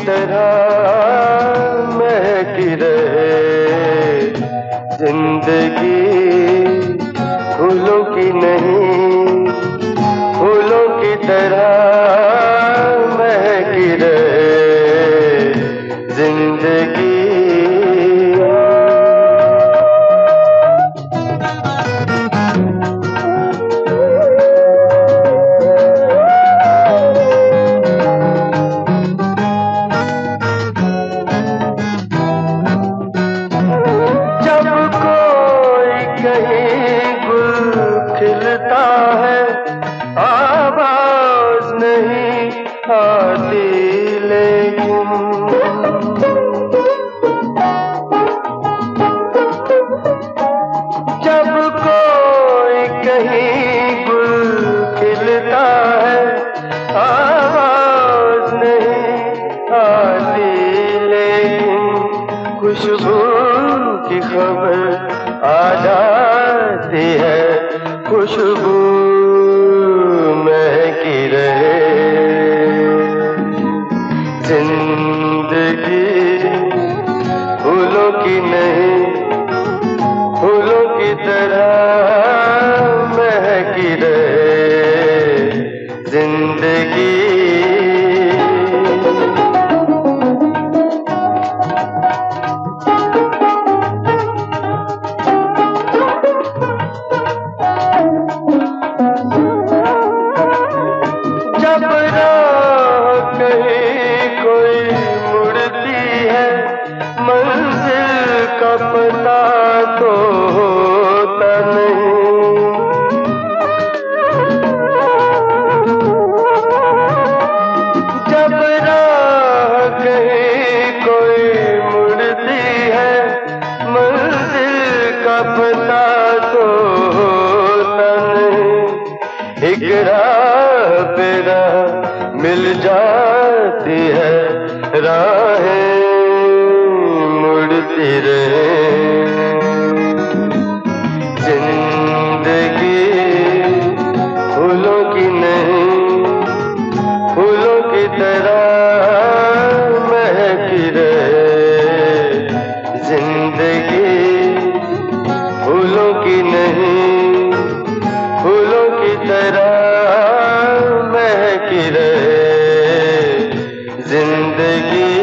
तरह महकी रहे ज़िंदगी फूलों की नहीं फूलों की तरह खुशबू की खबर आ जाती है। खुशबू की नहीं तो होता नहीं। जब राह कहीं कोई मुड़ती है, मंजिल का पता तो होता नहीं। एक राह पे राह मिल जाती है राहें रे ज़िंदगी फूलों की नहीं, फूलों की तरह महक रे। ज़िंदगी फूलों की नहीं, फूलों की तरह महक रे। ज़िंदगी